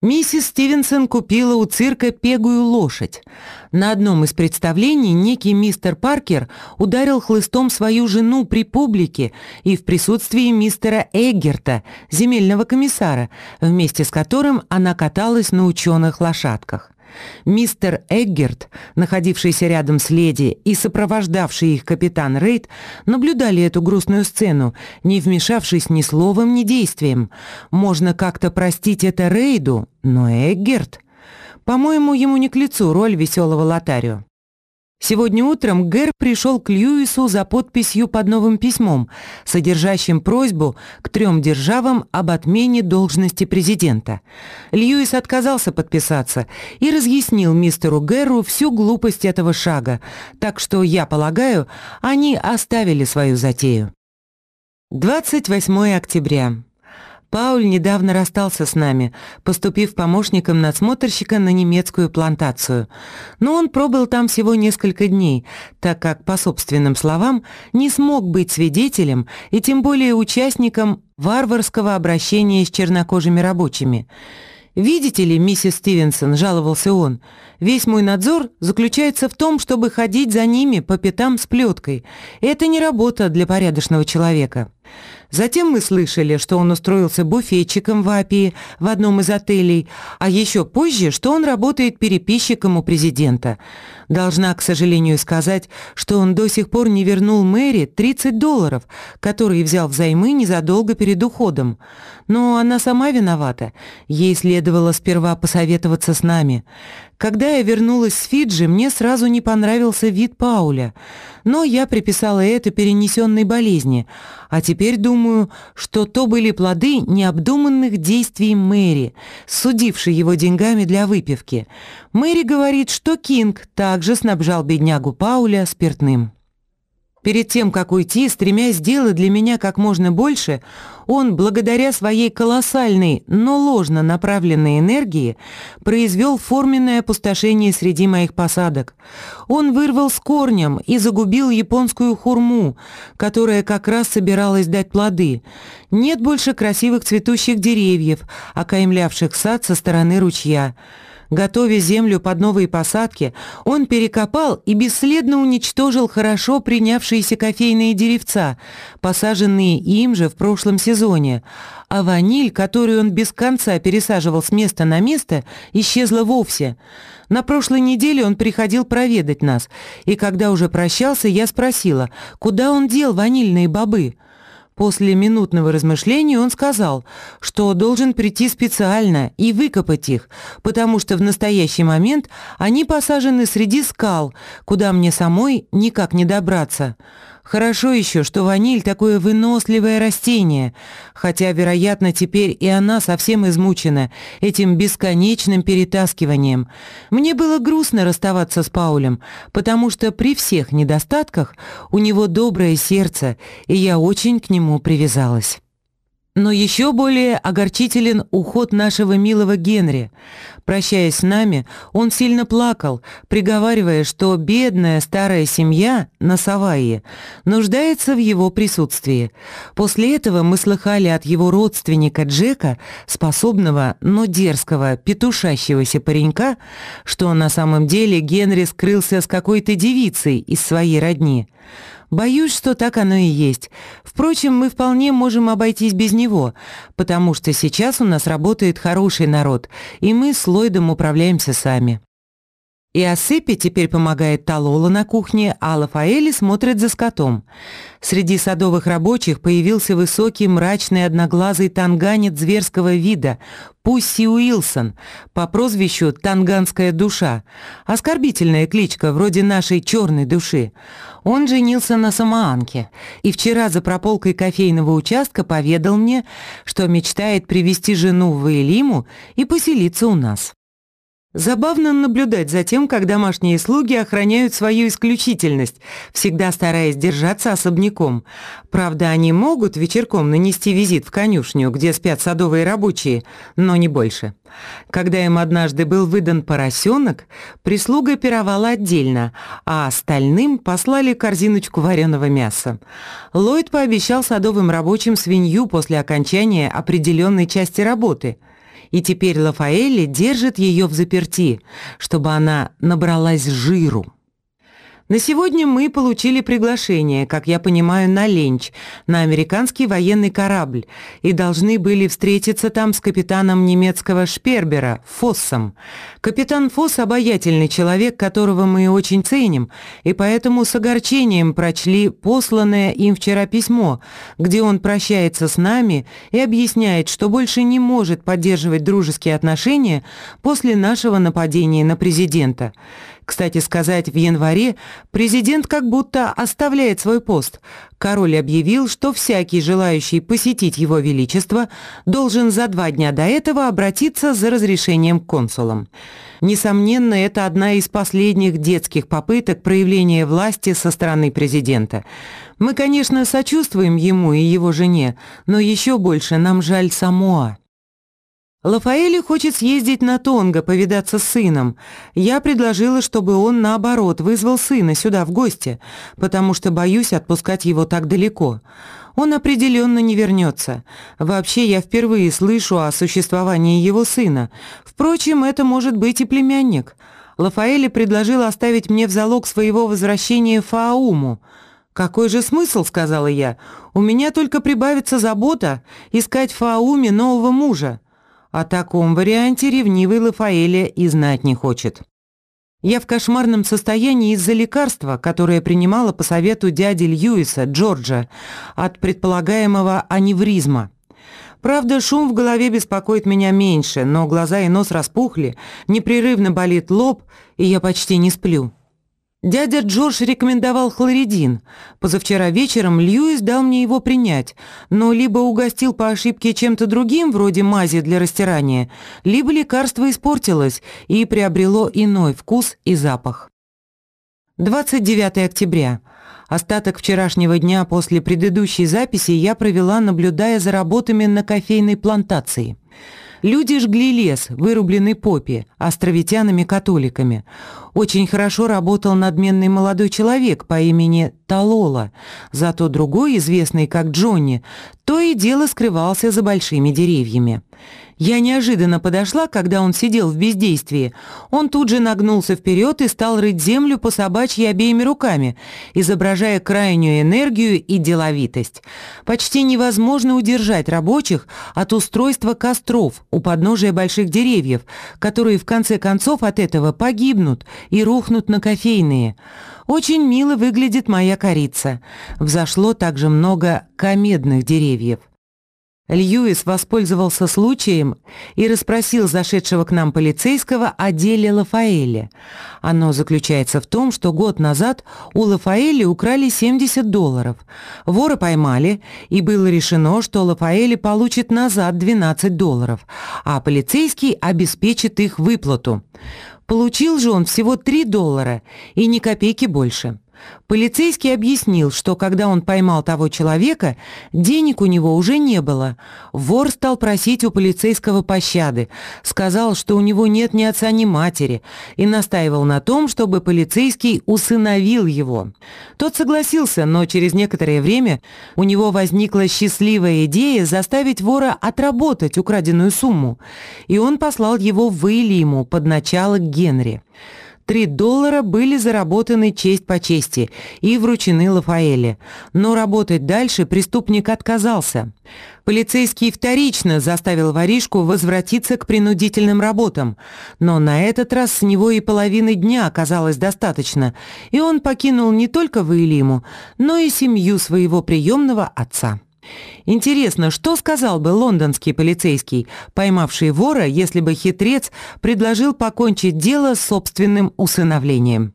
Миссис Стивенсон купила у цирка пегую лошадь. На одном из представлений некий мистер Паркер ударил хлыстом свою жену при публике и в присутствии мистера Эггерта, земельного комиссара, вместе с которым она каталась на ученых лошадках. Мистер Эггерт, находившийся рядом с леди и сопровождавший их капитан Рейд, наблюдали эту грустную сцену, не вмешавшись ни словом, ни действием. Можно как-то простить это Рейду, но Эггерт... По-моему, ему не к лицу роль веселого лотарио. Сегодня утром Гэр пришел к Льюису за подписью под новым письмом, содержащим просьбу к трем державам об отмене должности президента. Льюис отказался подписаться и разъяснил мистеру Гэру всю глупость этого шага, так что, я полагаю, они оставили свою затею. 28 октября. Пауль недавно расстался с нами, поступив помощником надсмотрщика на немецкую плантацию. Но он пробыл там всего несколько дней, так как, по собственным словам, не смог быть свидетелем и тем более участником варварского обращения с чернокожими рабочими. «Видите ли, миссис Стивенсон», — жаловался он, — «весь мой надзор заключается в том, чтобы ходить за ними по пятам с плеткой. Это не работа для порядочного человека». Затем мы слышали, что он устроился буфетчиком в Апии в одном из отелей, а еще позже, что он работает переписчиком у президента. Должна, к сожалению, сказать, что он до сих пор не вернул Мэри 30 долларов, которые взял взаймы незадолго перед уходом. Но она сама виновата. Ей следовало сперва посоветоваться с нами. Когда я вернулась с Фиджи, мне сразу не понравился вид Пауля, но я приписала это перенесенной болезни, а теперь думаю, что то были плоды необдуманных действий Мэри, судившей его деньгами для выпивки. Мэри говорит, что Кинг также снабжал беднягу Пауля спиртным. Перед тем, как уйти, стремясь сделать для меня как можно больше, он, благодаря своей колоссальной, но ложно направленной энергии, произвел форменное опустошение среди моих посадок. Он вырвал с корнем и загубил японскую хурму, которая как раз собиралась дать плоды. Нет больше красивых цветущих деревьев, окаймлявших сад со стороны ручья. Готовя землю под новые посадки, он перекопал и бесследно уничтожил хорошо принявшиеся кофейные деревца, посаженные им же в прошлом сезоне, а ваниль, которую он без конца пересаживал с места на место, исчезла вовсе. На прошлой неделе он приходил проведать нас, и когда уже прощался, я спросила, куда он дел ванильные бобы. После минутного размышления он сказал, что должен прийти специально и выкопать их, потому что в настоящий момент они посажены среди скал, куда мне самой никак не добраться. Хорошо еще, что ваниль такое выносливое растение, хотя, вероятно, теперь и она совсем измучена этим бесконечным перетаскиванием. Мне было грустно расставаться с Паулем, потому что при всех недостатках у него доброе сердце, и я очень к нему привязалась. Но еще более огорчителен уход нашего милого Генри. Прощаясь с нами, он сильно плакал, приговаривая, что бедная старая семья на Савайе нуждается в его присутствии. После этого мы слыхали от его родственника Джека, способного, но дерзкого, петушащегося паренька, что на самом деле Генри скрылся с какой-то девицей из своей родни. Боюсь, что так оно и есть. Впрочем, мы вполне можем обойтись без него, потому что сейчас у нас работает хороший народ, и мы с Ллойдом управляемся сами. И Асыпи теперь помогает Талола на кухне, а Лафаэли смотрит за скотом. Среди садовых рабочих появился высокий, мрачный, одноглазый танганец зверского вида, Пусси Уилсон, по прозвищу «Танганская душа». Оскорбительная кличка, вроде нашей «черной души». Он женился на самоанке, и вчера за прополкой кофейного участка поведал мне, что мечтает привести жену в Ваилиму и поселиться у нас. Забавно наблюдать за тем, как домашние слуги охраняют свою исключительность, всегда стараясь держаться особняком. Правда, они могут вечерком нанести визит в конюшню, где спят садовые рабочие, но не больше. Когда им однажды был выдан поросенок, прислуга пировала отдельно, а остальным послали корзиночку вареного мяса. Ллойд пообещал садовым рабочим свинью после окончания определенной части работы – и теперь Лафаэлли держит ее в заперти, чтобы она набралась жиру. На сегодня мы получили приглашение, как я понимаю, на ленч, на американский военный корабль, и должны были встретиться там с капитаном немецкого Шпербера, Фоссом. Капитан Фосс – обаятельный человек, которого мы очень ценим, и поэтому с огорчением прочли посланное им вчера письмо, где он прощается с нами и объясняет, что больше не может поддерживать дружеские отношения после нашего нападения на президента. Кстати сказать, в январе президент как будто оставляет свой пост. Король объявил, что всякий желающий посетить его величество должен за два дня до этого обратиться за разрешением к консулам. Несомненно, это одна из последних детских попыток проявления власти со стороны президента. Мы, конечно, сочувствуем ему и его жене, но еще больше нам жаль Самоа. Лафаэли хочет съездить на Тонго, повидаться с сыном. Я предложила, чтобы он, наоборот, вызвал сына сюда в гости, потому что боюсь отпускать его так далеко. Он определенно не вернется. Вообще, я впервые слышу о существовании его сына. Впрочем, это может быть и племянник. Лафаэли предложил оставить мне в залог своего возвращения Фауму. «Какой же смысл?» — сказала я. «У меня только прибавится забота искать Фауме нового мужа». О таком варианте ревнивый Лафаэля и знать не хочет. Я в кошмарном состоянии из-за лекарства, которое принимала по совету дяди Льюиса, Джорджа, от предполагаемого аневризма. Правда, шум в голове беспокоит меня меньше, но глаза и нос распухли, непрерывно болит лоб, и я почти не сплю. Дядя Джордж рекомендовал хлоридин. Позавчера вечером Льюис дал мне его принять, но либо угостил по ошибке чем-то другим, вроде мази для растирания, либо лекарство испортилось и приобрело иной вкус и запах. 29 октября. Остаток вчерашнего дня после предыдущей записи я провела, наблюдая за работами на кофейной плантации. Люди жгли лес, вырубленный попи, островитянами-католиками. Очень хорошо работал надменный молодой человек по имени Талола, зато другой, известный как Джонни, то и дело скрывался за большими деревьями. Я неожиданно подошла, когда он сидел в бездействии. Он тут же нагнулся вперед и стал рыть землю по собачьи обеими руками, изображая крайнюю энергию и деловитость. Почти невозможно удержать рабочих от устройства костров у подножия больших деревьев, которые в конце концов от этого погибнут и рухнут на кофейные. Очень мило выглядит моя корица. Взошло также много комедных деревьев. Льюис воспользовался случаем и расспросил зашедшего к нам полицейского о деле Лафаэля. Оно заключается в том, что год назад у Лафаэля украли 70 долларов. Вора поймали, и было решено, что Лафаэля получит назад 12 долларов, а полицейский обеспечит их выплату. Получил же он всего 3 доллара и ни копейки больше. Полицейский объяснил, что когда он поймал того человека, денег у него уже не было. Вор стал просить у полицейского пощады, сказал, что у него нет ни отца, ни матери, и настаивал на том, чтобы полицейский усыновил его. Тот согласился, но через некоторое время у него возникла счастливая идея заставить вора отработать украденную сумму, и он послал его в Илиму под начало Генри. Три доллара были заработаны честь по чести и вручены Лафаэле. Но работать дальше преступник отказался. Полицейский вторично заставил воришку возвратиться к принудительным работам, но на этот раз с него и половины дня оказалось достаточно, и он покинул не только Ваилиму, но и семью своего приемного отца. Интересно, что сказал бы лондонский полицейский, поймавший вора, если бы хитрец предложил покончить дело с собственным усыновлением?